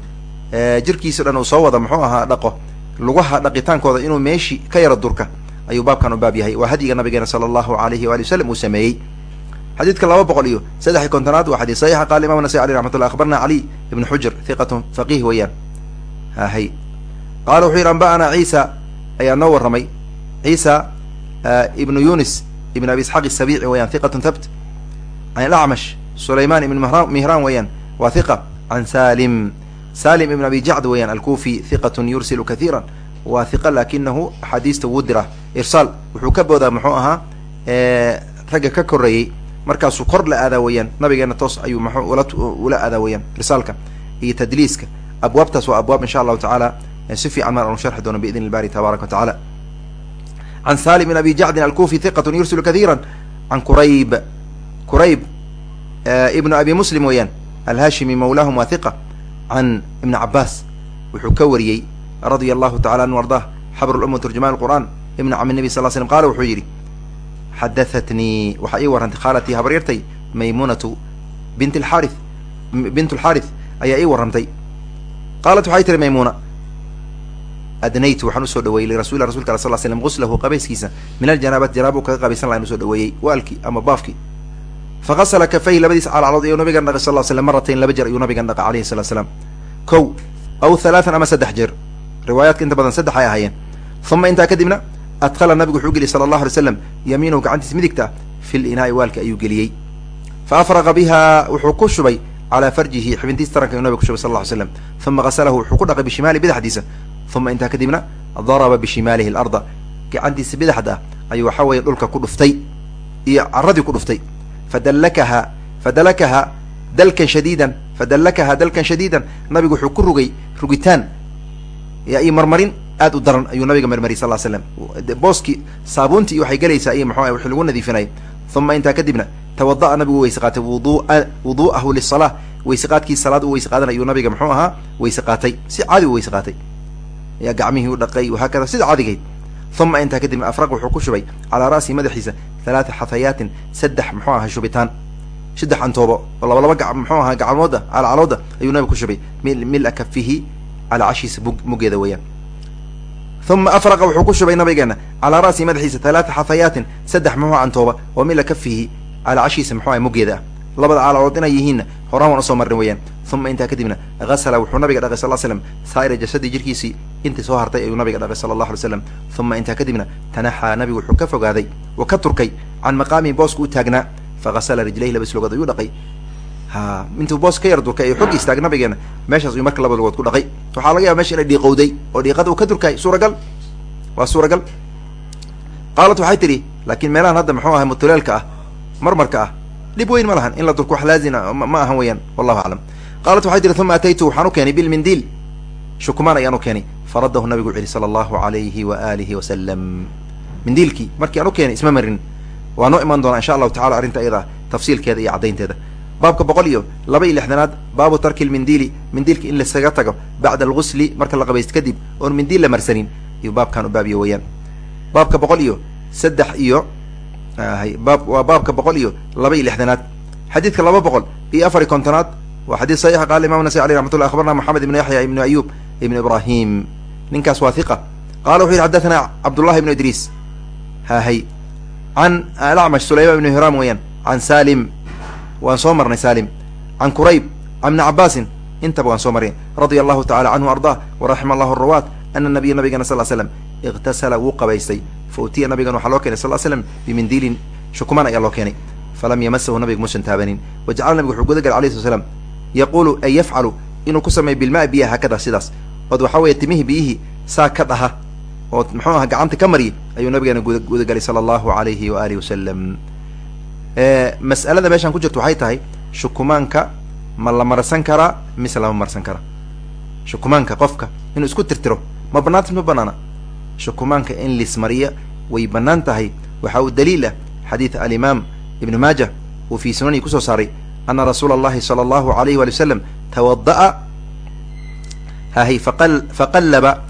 jirkiisa dhan uu soo wada muxuu ahaa dhaqo. Lugaha dhaqitaankooda inuu meeshii ka yaro durka ayuu baabkan u baab yahay. Waa hadyiga nabigeena sala allahu alayhi waali wasalam uu sameeyey. Xadiidka laba boqol iyo saddex kontonaad waa xadiis saxiixa qaala imam nasai aleh raxmatullah akhbarna cali ibn xujr hiqatun faqih weeyaan. Hahay qaala wuxuu yidhi amba'ana ciisa ayaa noo warramay. Ciisa ibnu yunis ibn abi isxaaq isabici weyaan hiqatun thabt. Can ilacmash sulayman ibn mihraan weeyaan waa hiqa can salim salim ibn abi jacd weeyaan alkufi hiqatun yursilu kathiira waa hiqa lakinahu axaadiista wuu dira irsaal wuxuu ka boodaa muxuu ahaa ragga ka koreeyey markaasuu kor la aadaa weeyaan nabigeena toos ayuu mxuu ula aadaa weeyaan irsaalka iyo tadliiska. Abwaabtaas waa abwaab insha allahu tacaala si fiican maan anu sharxi doono biidn ilbari tabaaraka wa tacala can salim ibn abi jacdin alkufi hiqatun yursilu kathiira can qurayb qurayb ibnu abi muslim weeyaan alhashimi mawlaahum waa hiqa can ibni cabaas wuxuu ka wariyey radia allahu tacala anhu ardah xabr lumma turjuman lqur'an ibn cami nebi sal slam qaala wuxuu yidhi xadahatnii waxaa ii warrantay khaalatii habaryartay maymunatu bint alxaari bint alxaarith ayaa ii warrantay qaalat waxay tihi maymuna adnaytu waxaan u soo dhaweeyey lirasuli rasulka al sal slam guslahu qabayskiisa min aljanaabati janaaba u kaga qabaysan lahan u soo dhaweeyey waalkii ama baafkii fagasla kafayhi labadiisa calacalood ayuu nabigan dhaqay sal slam maratayn laba jeer ayuu nabigan dhaqay alayhi salatu slam kow aw halaatan ama saddex jeer riwaayaadka inta badan saddex ay ahaayeen uma intaa kadibna adkhala nabigu wuxuu geliyey sala allahu alay slam yamiinahu gacantiisa midigta fi linaai waalka ayuu geliyey fa afraqa biha wuxuu ku shubay calaa farjihi xibintiisa taranka ayuu nabiga ku shubay sal lla ly slam uma gasalahu wuxuu ku dhaqay bishimaali bidaxdiisa uma intaa kadibna daraba bishimaalihi alarda gacantiisa bidaxda ayuu waxa weeye dhulka ku dhuftay iyo caradii ku dhuftay. Fadallakaha fadalakaha dalkan shadiidan fadallakaha dalkan shadiidan. Nabigu wuxuu ku rugay rugitaan iyo marmarin aad u daran ayuu nabiga marmariyay sal slam booskii saabuuntii iyo waxay gelaysaa iyo maxu wixii lagu nadiifinayay uma intaa kadibna tawada'a nabigu weyse qaatay wudua wudu'ahu lisalaa weyse qaadkii salaad u weyse qaadan ayuu nabiga muxuu ahaa weyse qaatay. Si caadi u weyse qaatay yaa gacmihii u dhaqay wahaakada sida caadigayd uma intaa kadibna afraq wuxuu ku shubay calaa ra'sihi madaxiisa halaata xafayaatin saddex muxuu ahaa shubitaan. Saddex antoobo oo laba laba ga muxuu ahaa gacmooda calacalooda ayuu nabiga ku shubay. Mila kafihi calaa cashiisa muggeeda weeyaan. Uma afraqa wuxuu ku shubay nabigeena calaa ra'sihi madaxiisa halaata xafayaatin saddex muxuu antooba oo mila kafihi calaa cashiisa muxuu aha muggeeda. Ah labada calacalood inay yihiinna horaan waan u soo marrin weeyaan. Uma intaa kadibna gasala wuxuu nabiga dhaqay sal slam saa'ira jasadii jirkiisii intii soo hartay ayuu nabiga dhaqay sala allahu alay slam uma intaa kadibna tanaxaa nabigu wuxuu ka fogaaday oo ka turkay can maqaamihi booska u taagnaa? Fagasala rijlayhi laba islogood ayuu dhaqay. Ha intuu boos ka yar durkay ee xog istaag nabigeena. Meeshaas ayuu marka laba lugood ku dhaqay. Waxaa laga yaba meesha inay dhiiqowday oo dhiiqada uu ka durkaay suuragal? Waa suuragal? Qaalat waxay tidhi laakiin meelahan hadda muxuu ahay mutuleelka ah marmarka ah dhib weyn ma lahan in la durko wax laazina ma ahan weeyaan wallahu aclam qaalat waxay tihi uma ataytu waxaan u keenay bilmindiil shukmaan ayaan u keenay faradahu nabigu wuxu yihi sala allahu alayhi wa alihi wasalam mindiilkii markii aan u keenay isma marin. Waa noo imaan doonaa insha allahu tacala arrinta iyada tafsiilkeeda iyo caddaynteeda. Baabka boqol iyo laba iyo lixdanaad baabu tarki lmindiili mindiilka in lasaga tago bacda algusli marka la qabaysto kadib oon mindiil la marsanin iyo baabkan u baabiyo weeyaan. Baabka boqol iyo saddex iyo baab waa baabka boqol iyo laba iyo lixdanaad. Xadiidka laba boqol iyo afar iyo kontonaad waa xadiis saxiix qaala imam nasai aleh raxmat llah akhbarna moxamed ibnu yaxya ibnu ayub ibnu ibrahim. Ninkaas waa hiqa qala wuxuu yihi xadathana cabdullahi ibnu idriis hahay can alacmash sulayman ibnu hiraam weeyaan. Can salim waan soo marnay salim can qurayb can ibni cabaasin intaba waan soo marnay. Radia allahu tacala canhu ardah waraxima allahu arawaat ana nabiya nabigana sal slam iqtasala wuu qabaystay. Fa utiya nabigan waxaa loo keenay sal slam bimindiilin shukman ayaa loo keenay. Falam yamasahu nabiga muusan taabanin wajacala nabigu wuxuu guda galay alayh sl slam yaquulu ay yafcalu inuu ku sameeyo bilmaa biyaha hakada sidaas. Ood waxaa weeye timihii biyihii saa ka dhaha. Ood muxuu aha gacanta ka mariyay ayuu nabigeena gudagalay sala allahu alayhi wa alihi wasalam mas'alada meeshaan ku jirto waxay tahay shukumaanka ma la marsan karaa mise lama marsan kara? Shukumaanka qofka inuu isku tirtiro ma banaanta ma banaana shukumaanka in lismariya way bannaan tahay. Waxa uu daliil ah xadiid alimaam ibnu maaja uu fii sunanii ku soo saaray. Ana rasuula allahi sala allahu alayh wali wasalam tawada'a hahay faqallaba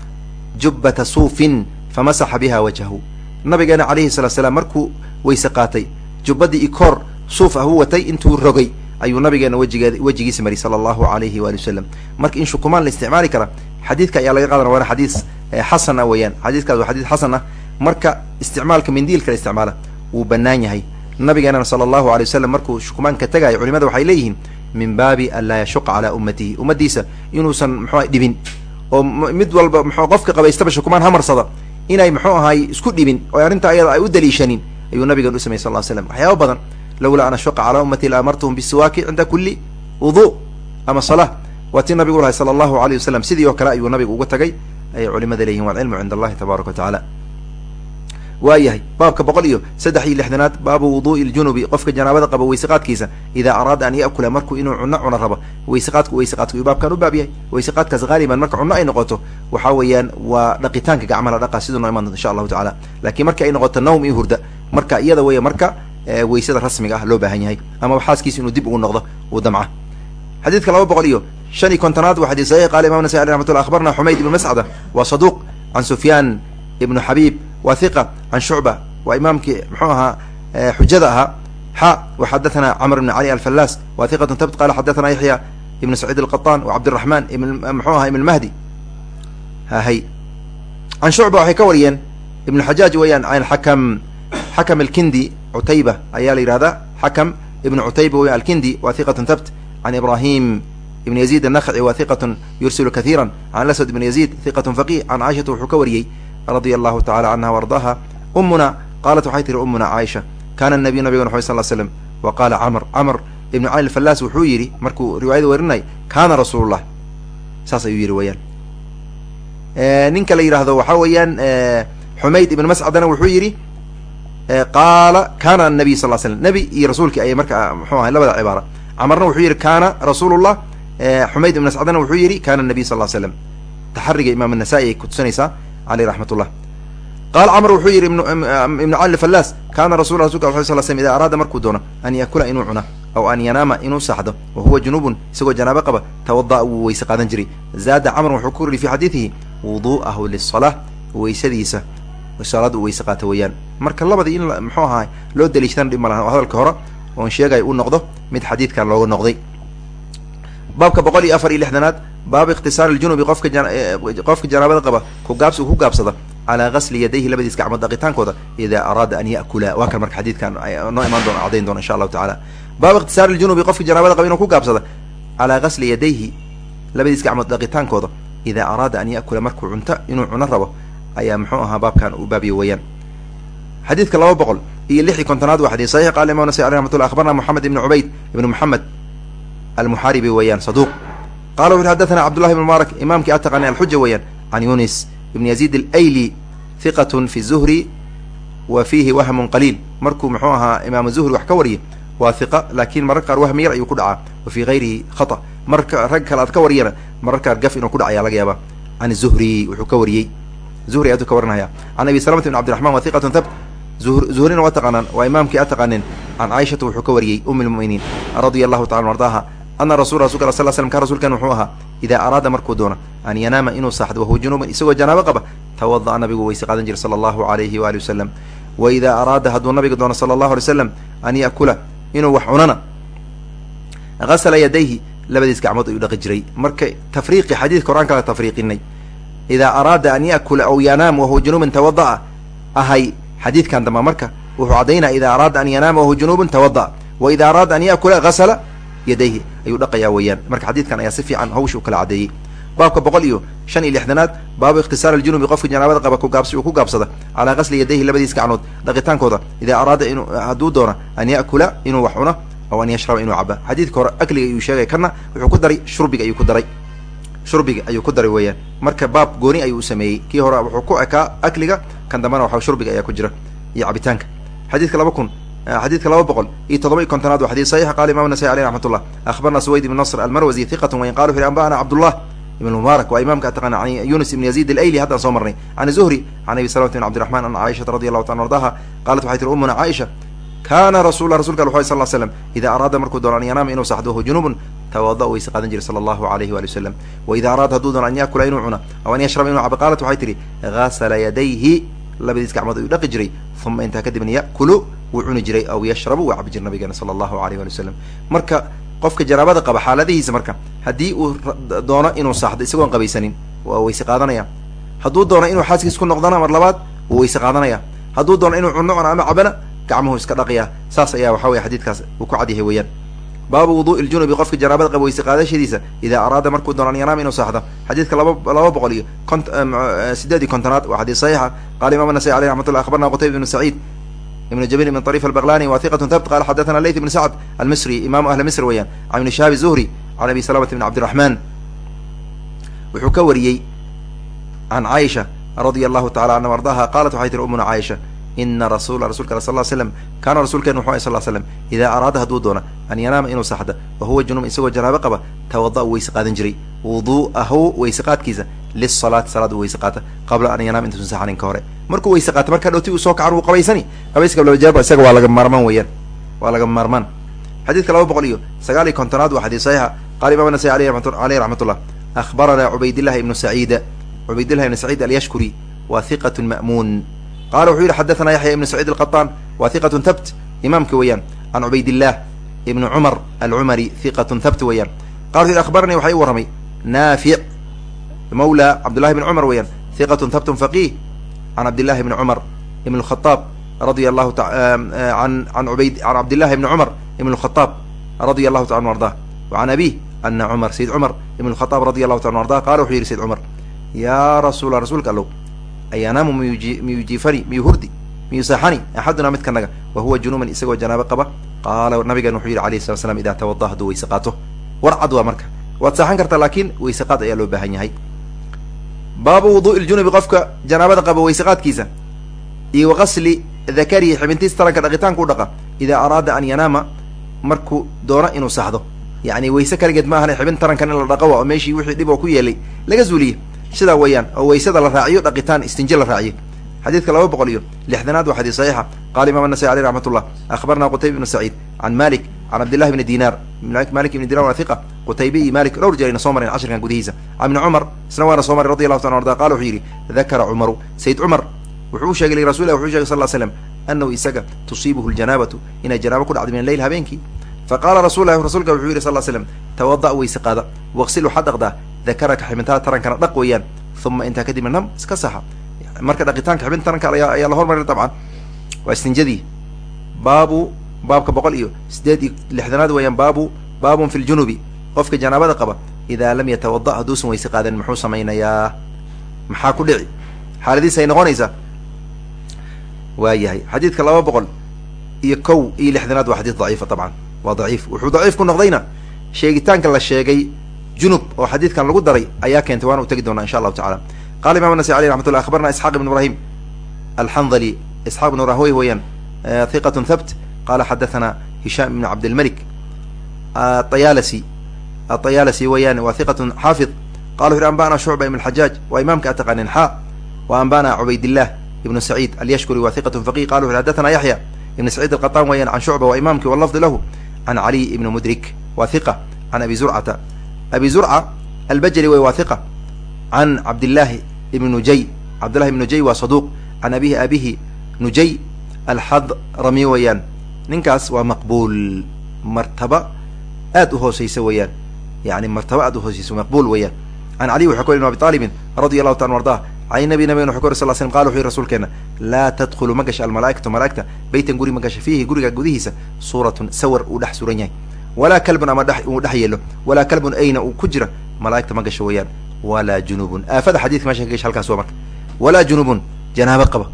jubbata suufin famasaxa biha wajhahu. Nabigeena calayhi salatu salaam markuu weyse qaatay jubbadii ikoor suuf ah u watay intuu rogay ayuu nabigeena wejigeed wejigiisa mariyay sala allahu alayhi waali wasalam marka in shukumaan la isticmaali kara xadiidka ayaa laga qaadana waana xadiis xasan ah weeyaan. Xadiiskaas waa xadiis xasan ah. Marka isticmaalka mindiilka la isticmaala wuu bannaan yahay. Nabigeenana sala allahu alay wasalam markuu shukumaanka tagayo culimada waxay leeyihiin min baabi an laa yashuqa calaa ummatihi ummaddiisa inuusan muxuu ahay dhibin. Oo mid walba mxu qofka qabaystaba shukumaan hamarsada inay muxuu ahay isku dhibin oo arrinta ayada ay u daliishanin ayuu nabigan u samey sal ly slam waxyaaba badan lawlaa an ashuqa calaa ummati la amartuhum bisiwaaki cinda kuli wudu ama salaa waa tii nabigu lahay sala allahu alayh wasalam sidii oo kale ayuu nabigu uga tagay. Ayay culimada leeyihiin walcilmu cinda allahi tabaaraka wa tacaala. Waa yahay baabka boqol iyo saddex iyo lixdanaad baabu wuduu'i ljunubi qofka janaabada qaba weyseqaadkiisa idaa araada an ya'kula markuu inuu cuno cuno rabo weyseqaadku weyseqaadku iyuu baabkan u baab yahay. Weyseqaadkaas haaliban marka cuno ay noqoto waxaa weeyaan waa dhaqitaanka gacmaha la dhaqa siduu noo imaan insha allahu tacala laakiin marka ay noqoto nawm iyo hurda marka iyada weya marka weysada rasmiga ah loo baahan yahay ama xaaskiisa inuu dib ugu noqdo uu damca. Xadiidka laba boqol iyo shan iyo kontonaad waa xadiis saxiix qaala imam nasai aleh raxmat llah akhbarna xumayd ibnu mascada waa saduuq can sufyaan ibnu xabiib wa hiqa can shucba waa imaamkii muxuu ahaa xujada ahaa xa waxadathana camr ibn cali alfallaas wa hiqatu tabt qala xadathana yaxya ibn saciid alqaطan wa cabdiraxman ibn muxuu ahaa ibn mahdi hahay can shucba waxay ka wariyeen ibnu xajaaj weeyaan can xakam xakam alkindi cutayba ayaa la yihahdaa xakam ibnu cutayba weyan alkindi wa hiqatu tabt can ibrahim ibn yaziid annakci wa hiqatu yursilu kahiira can aswad ibn yaziid hiqatu faqih. Can caaishata wuxuu ka wariyey radia allahu tacala canha waardaha umuna qaalat waxay tihi umuna caaisha kana nabiyu nabigana xu sal slam wa qaala camr camr ibnu cali alfallaas wuxuu yidhi markuu riwaayada werinay kaana rasuulullah. Saas ayuu yidhi weyaan ninka la yidhaahdo waxaa weeyaan xumayd ibn mascadana wuxuu yidhi qaala kana anabiy sal slam nebi iyo rasuulkii ayay marka muxuu ahay labada cibaara. Camarna wuxuu yidhi kana rasuulullah xumayd ibn mascadana wuxuu yidhi kana nabiy sal l slam taxariga imaam anasai ay kutusinaysaa aleyh raxmat ullah qaala camr wuxuu yidhi ibnu cali fallaas kaana rasul rasulka ala sl slm ida araada markuu doono an yakula inuu cuna aw an yanaama inuu saaxdo wa huwa junubun isagoo janaabo qaba tawada'a wuu weyse qaadan jiray. Zaada camr wuxuu ku yidhi fi xadiidihi wudu'ahu lisalaa weysadiisa salaada uu weyse qaata weeyaan. Marka labadii in muxuu ahaa loo daliishadana dhib ma lahan hadalka hore oon sheegay uu noqdo mid xadiidkan looga noqday baabka boqol iyo afar iyo lixdanaad baabu ikhtisaar ljunubi qofka qofka janaabada qaba ku gaabsi uu ku gaabsada calaa gasli yadayhi labadiis gacmood dhaqitaankooda idaa araada an ya'kula. Waa kan marka xadiidkan noo imaan doona cadayn doona insha allahu tacala baabu ikhtisaar ljunubi qofka janaabada qaba inuu ku gaabsada calaa gasli yadayhi labadiis gacmood dhaqitaankooda idaa araada an ya'kula. Markuu cunto inuu cuno rabo ayaa muxuu ahaa baabkan uu baabiye weeyaan xadiidka laba boqol iyo lix iyo kontonaad waa xadis saxiix qala imam nasai aleh raxmat llah akhbarna moxamed ibn cubayd ibn moxamed almuxaaribi weeyaan saduuq qala wuxu xadathana cabdullahi ibn mubaarak imaamkii ataqani alxuja weeyaan can yunis ibn yaziid alayli hiqatun fi zuhri wa fiihi wahmun qaliil. Markuu muxuu ahaa imaamu zuhri wax ka wariye waa hiqa laakiin mararka qaar wahmi yar ayuu ku dhacaa wa fii hayrihi khata. Marka rag kale aad ka wariyana mararka qaar gaf inuu ku dhacaya laga yaaba. Can zuhri wuxuu ka wariyey. Zuhri aaduu ka warinaya can abi salamata ibn cabdiraxman wa hiqatun thabt. Zuhrina waa taqaanaan waa imaamkii aad taqaaneen can caaishata wuxuu ka wariyey um lmuminiin radia allahu tacala ardaaha ana rasul rasulka sal slm ka rasuulkan wuxuu ahaa idaa araada markuu doono an yanaama inuu saaxdo wahuwa junuuban isagoo janaabo qaba tawada'a nabigu weyse qaadan jira sala allahu alayhi waali wasalam wa idaa araada hadduu nabiga doono sala allahu alay slam an ya'kula inuu wax cunana gasala yadayhi labadiis gacmood ayuu dhaqi jiray marka tafriiqi xadiidka horaan kala tafriiqinay idaa araada an ya'kula aw yanaam wahuwa junuuban tawada'a ahay xadiidkan damba marka wuxuu caddaynaya idaa araada an yanaama wahuwa junuubun tawada'a wa idaa araada an ya'kula gasala yadayhi ayuu dhaqayaa weeyaan. Marka xadiidkan ayaa si fiican hawsha u kala caddeeyey baabka boqol iyo shan iyo lixdanaad baabu ikhtisaar aljunubi qofka janaabada qaba ku gaabsi uu ku gaabsada calaa gasli yadayhi labadiis gacnood dhaqitaankooda. Idaa araada inuu hadduu doona an ya'kula inuu wax cuno aw an yashraba inuu caba xadiidka hore akliga ayuu sheegay kana wuxuu ku daray shurbiga ayuu ku daray. Shurbiga ayuu ku daray weeyaan. Marka baab gooni ayuu u sameeyey. Kii hore wuxuu ku ekaa akliga kan dambana waxa shurbiga ayaa ku jira iyo cabitaanka. Xadiidka laba kun xadiidka laba boqol iyo toddoba iyo kontonaad waa xadis saxiix qala imam nasai aleyh raxmat ullah akhbarna suwayd ibn nasr almarwazi hiqatun wain qalu wuxu yhi anba'ana cabdullah ibn mubaarak waa imaamka ataqana an yunus ibn yaziid alayli haddaan soo marnay. Can zuhri can abi salamata bin cabdiraxman an caaishata radi allahu taala ardaha qalat waxay tiri umuna caaisha kaana rasul rasulka al sal l slam ida araada markuu doono an yanaama inuu saxdo wahu junubun tawada wayse qaadan jiray sala allahu alayhi waali wasalam waida araada hadduu doono an yaakula inuu cuna aw an yashraba inuu cabo. Qaalat waxay tihi gasala yadayhi labadiis gacmood ayuu dhaqi jiray uma intaa kadibna yakulu wuu cuni jiray aw yashrabu waa cabi jir nabigeena sala allahu alayh wali wasalam marka qofka janaabada qaba xaaladihiisa marka haddii uu doono inuu saaxdo isagoon qabaysanin waa weyse qaadanaya. Hadduu doono inuu xaaskiis ku noqdana mar labaad wuu weyse qaadanaya. Hadduu doono inuu cunno cuna ama cabana gacmuhu iska dhaqaya saas ayaa waxa weye xadiidkaas uu ku cadyahay weeyaan baabu wuduu'i iljunubi qofka janaabada qab weyse qaadashadiisa idaa araada markuu doonaan yanaam inuu saaxdo xadiidka laba laba boqol iyo konsideed eh, iyo kontonaad waa xadiis saxiixa. Qaala imam nasai aleyh raxmat llah akhbarna qutayb ibnu saciid ibn jamiil ibn arif albaqlani wa hiqatun thabt qala xaddatana leyt ibn sacd almisri imaamu ahli misr weeyaan can ibni shahaabi zuhri can abi salamata ibn cabdiraxmaan wuxuu ka wariyey can caaisha radia allahu tacala anha ardaha qaalat waxay tiri umuna caaisha ina rasula rasulka al sal slam kaana rasuulkeena wuxu sal slam idaa araada hadduu doona an yanaama inuu saxda wa huwa junub isagoo janaabo qaba tawada u weyse qaadan jiray wudu'ahu weyse qaadkiisa lisalaati salaad u weyse qaata qabla an yanaama intuusan saxanin ka hore. Markuu weyse qaata markaa dhowti uu soo kacan wuu qabaysani. Qabayska labajeerba isaga waa laga maarmaan weeyaan waa laga maarmaan. Xadiidka laba boqol iyo sagaal iyo kontonaad waa xadiis saxiixa. Qala imam nasai aleyh aleyh raxmat ullah akhbarana cubaydillahi ibnu saciida. Cubaydillahi ibnu saciid alyashkuri wa hiqat ma'muun qala wuxuu yihi xadathana yaxya ibnu saciid alqaطaan wa hiqatun thabt imaamka weeyaan can cubaydillah ibni cumar alcumari hiqatun thabt weeyaan qala wuxu yihi akhbaranii waxaa ii warramay naafic mawla cabdullahi bn cumar weeyaan hiqatun thabtun faqih can cabdillahi bni cumar ibn lkhadaab radia allahu an an ubayd can cabdillahi bni cumar ibn lkhadaab radia allahu taala anu ardah wa can abih ana cumar sayid cumar ibn lkhadaab radi allahu taala anu ardah qala wuxuu yihi sayid cumar yaa rasuula rasuulka allow ayanaamu miyuu jiifani miyuu hurdi miyuu saaxani axadunaa mid kanaga wa huwa junuuban isagoo janaabo qaba. Qaala nabigan wuxuu yihi alayh slat slam idaa tawada hadduu weyse qaato war cad waa marka. Waad saaxan kartaa laakiin weyse qaad ayaa loo baahan yahay. Baabu wudu'i ljunubi qofka janaabada qaba weyse qaadkiisa iyo waqasli dakarihi xibintiis taranka dhaqitaanka u dhaqa. Idaa araada an yanaama markuu doono inuu saxdo. Yacni weyse kaligeed ma ahana xibin tarankan in la dhaqo waa oo meeshii wixii dhib oo ku yeelay laga zuuliye sidaa weeyaan oo weysada la raaciyo dhaqitaan istinje la raaciyo xadiidka laba boqol iyo lixdanaad waa xadiis saxiixa. Qala imam anasai aleyh raxmat ullah akhbarna qutayba ibnu saciid can malik can cabdillahi bni dinar malik ibni dinar waa hiqa qutaybe iyo malik dhowr jeer ayna soo mareen cashirkan gudihiisa. Can ibni cumar isna waana soo maray radi allahu ta arda qala wuxuu yidhi dakara cumaru. Sayid cumar wuxuu u sheegay lirasulilah wuxuu shegay sal l slam anahu isaga tusiibuhu ljanaabatu inay janaabo ku dhacday min alleyl habeenkii. Faqala rasullahi rasulka wuxuu yidhi sal l slam tawada' weyse qaada. Waqsil waxaad dhaqdaa dakaraka xibintada tarankana dhaq weeyaan uma intaa kadibna nam iska saxa marka dhaqitaanka xibin taranka ayaa la hormaray dabcan waa istinjadii baabu baabka boqol iyo sideed iyo lixdanaad weeyaan baabu baabun fi ljunubi qofka janaabada qaba idaa lam yatawada' hadduusan weyse qaadan muxuu samaynayaa maxaa ku dhici xaaladiis ay noqonaysaa waa yahay xadiidka laba boqol iyo kow iyo lixdanaad waa xadiis daciifa dabcan waa daciif wuxuu daciif ku noqdayna sheegitaanka la sheegay junub oo xadiidkan lagu daray ayaa keentay waana u doonaa insha allahu tacala qala imam nasai aleyh raxmat akhbarna isxaaq ibn ibrahim alxandali isxaaq ibn rahwey weeyaan hiqatun thabt. Qala xadathana hishaam ibn cabdilmalik ayalasi aطayalasi weeyaan waa hiqatun xaafid. Qala wuxu uhi anba'na shucba ibn xajaaj waa imaamka ataqaanin xa wa anba'na cubaydillah ibnu saciid alyashkuri waa hiqatun faqih qala wuxu xadathana yaxya ibn saciid alqaطan weeyaan can shucba waa imaamki walafdi lahu can caliy ibni mudrik waa hiqa can abi zurcata abi zurca albajali wey waa hiqa can cabdillaahi ibni nujay. Cabdillahi ibni nujay waa saduuq can abihi abihi nujay alxadrami weeyaan ninkaas waa maqbuul martaba aad u hooseysa weeyaan yani martaba aad u hooseysa maqbuul weeyaan can caliy wuxuu ka wari ibn abi aalibin radia allahu taala ardah can nabi nabigan wuxu ka wari sal slm qala wuxu yihi rasuulkeena laa tadkhulu ma gasha almalaaikatu malaa'igta beytan guri ma gasha fiihi guriga gudihiisa suuratun sawar uu dhex suran yahay walaa kalbun ama uu dhex yeelo walaa kalbun ayna uu ku jira? Malaa'igta ma gasho weeyaan walaa junubun. Aafada xadiidka meesha ka gasha halkaas waa marka. Walaa junubun. Janaabo qaba.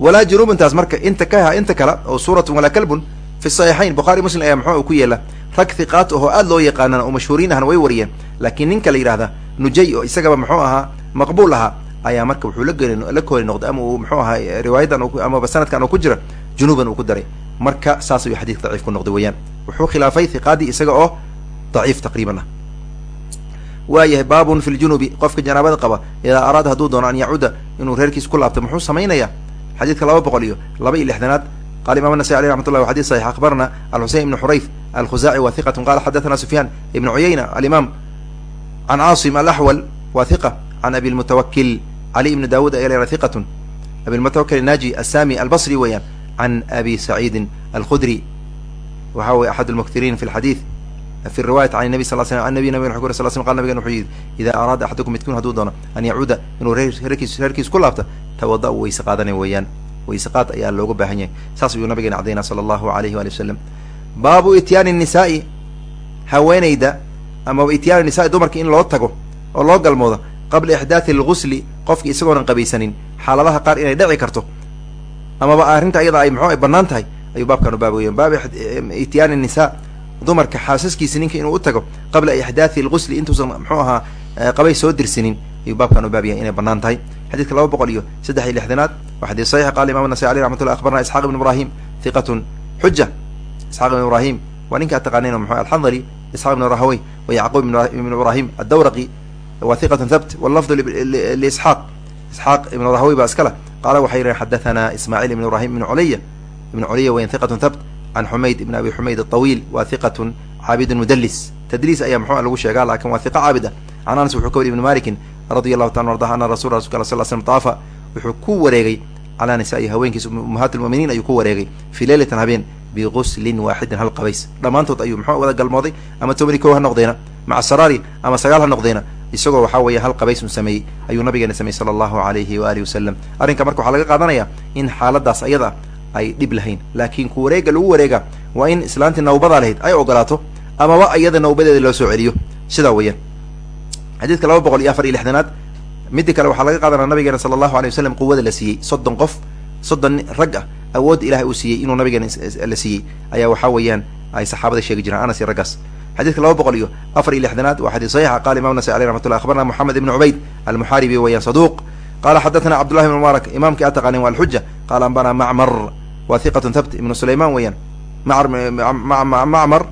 Walaa junubuntaas marka inta ka inta kale oo suuratun walaa kalbun fi saxiixayn bukhaari muslim ayaa muxuu ku yeela rag hiqaat ahoo aad loo yaqaanana oo mashhuuriin ahna way wariyeen laakiin ninka la yidhahda nujay oo isagaba muxuu ahaa maqbuul ahaa ayaa marka wuxuu la geli la koori noqday ama uu muxuu ahaa riwaayadan amaba sanadkan oo ku jira junuuban uu ku daray marka saas ayuu xadidka daciif ku noqday weeyaan. Wuxuu khilaafay hiqaadii isaga oo daciif taqriiban ah. Waayahay baabun fi ljunubi qofka janaabada qaba idaa araada hadduu doono an yacuuda inuu reerkiisa ku laabto muxuu samaynayaa xadiidka laba boqol iyo laba iyo lixdanaad qala imam nasai aleh raxmat wa xadis saxix akhbarna alxuseyn ibnu xurayf alkhuzaaci wa hiqatun qala xadathana sufyaan ibnu cuyayna alimaam can caasim alaxwal wa hiqa can abi lmutawakil cali ibni daawuud ayla hiqatun abi lmutawakil naaji assami albasri weeyaan can abi saciidin alkhudri waxa weye axad lmuktiriin fi lxadiid fi riwayat can nabi sal slam an nabiy nabig uri sal slam qal nabigan wuxuu yidhi idaa araada axadukum midkuun hadduu doono an yacuuda inuu reerkiis reerkiis ku laabto tawada u weyse qaadanay weeyaan weyse qaad ayaa looga baahan yahay saas ayuu nabigeena cadaynaa sala allahu alayhi waali wasalam baabu ityaani nisaa'i haweenayda ama ityaani nisaai dumarka in loo tago oo loo galmoodo qabla ixdaati algusli qofki isagoonan qabaysanin xaaladaha qaar inay dhici karto amaba arrinta iyada ay muxuu ay bannaan tahay ayuu baabkan u baab weyan baab ityaani nisa dumarka xaasaskiisa ninka inuu u tago qabla ixdaathi algusli intuusan muxuu ahaa qabay soo dirsinin ayuu baabkan u baab yahay inay bannaan tahay xadidka laba boqol iyo saddex iyo lixdanaad waa xadiis saxiix qala imam nasai aleh raxmat llah akhbarna isxaq ibn ibrahim hiqatun xuja isxaq ibn ibrahim waa ninka ad taqaaniin mxu alxandali isxaq ibn rahawey wa yacquub ibn ibrahim addawraqi wa hiqatun thabt wallafdu liisxaaq isxaaq ibn rahawey baa iskale qaala waxay yihahen xadathana ismaaciil ibn ibrahim ibn culaya ibn culaya weyan hiqatun thabt can xumayd ibn abi xumayd aطawiil wa hiqatun caabidun mudlis tadliis ayaa muxua lagu sheegaa laakiin waa hiqa caabid ah can anas wuxuu ka wari ibn malikin radia allahu taala ardah ana rasul rasulka sal slm taafa wuxuu ku wareegay calaa nisaa'i haweenkiisa ummahaat lmuminiin ayuu ku wareegay fii leylatan habeen biguslin waaxidin hal qabays dhammaantood ayuu muxuu wada galmooday ama tobani kow ha noqdeena maca saraari ama sagaal ha noqdeena isagoo waxaa weeye hal qabays un sameeyey ayuu nabigeena sameeyey sala allahu alayhi waalihi wasalam arrinka marka waxaa laga qaadanaya in xaaladaas ayada ay dhib lahayn laakiin ku wareega lagu wareega waa in islaantii nawbadaa lahayd ay ogolaato amaba iyada nawbadeeda loo soo celiyo. Sidaa weeyaan. Xadiidka laba boqol iyo afar iyo lixdanaad midda kale waxaa laga qaadanaa nabigeena sala allahu alay wasalam quwada la siiyey. Soddon qof soddon rag ah awoodda ilahay uu siiyey inuu nabigeena la siiyey. Ayaa waxaa weeyaan ay saxaabada sheegi jiraan anas iyo raggaas xadidka laba boqol iyo afar iyo lixdanaad waa xadiis saxiixa. Qala imam nasai aleh raxmat llah akhbarna moxamed ibn cubayd almuxaaribi weeyaan saduuq. Qala xadathana cabdullahi ibn mubarak imaamkii a taqaanin waa alxuja qala ambana macmar wa hiqatun thabt ibnu sulayman weeyaan. Macmar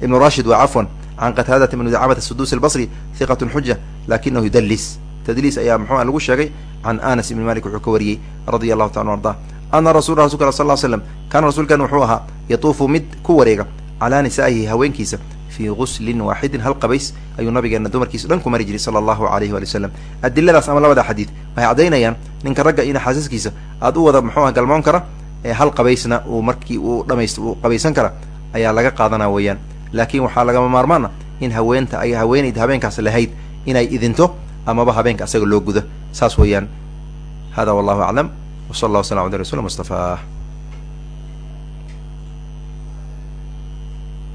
ibnu rashid wa cafwan can qataadata ibnu dacamata sudus albasri hiqatun xuja lakinahu yudlis tadliis ayaa muxuu lagu sheegay can anas ibni malik wuxuu ka wariyey radia allahu taala arda ana rasul rasulka sal l slam kaana rasuulkan wuxuu ahaa yatuufu mid ku wareega calaa nisaa'ihi haweenkiisa fii guslin waaxidin hal qabays ayuu nabigeena dumarkiisa dhan ku mari jiray sala allahu alayhi waali wasalam adiladaas ama labada xadiid waxay caddaynayaan ninka ragga ina xaasaskiisa aad u wada muxuu ah galmoon kara ee hal qabaysna uu markii uu dhamayst uu qabaysan kara ayaa laga qaadanaa weeyaan. Laakiin waxaa lagama maarmaana in haweenta ay haweenayd habeenkaas lahayd inay idinto amaba habeenka asaga loo gudo saas weeyaan. Hada wallahu aclam. W sala allah waslam ala rasul mustafa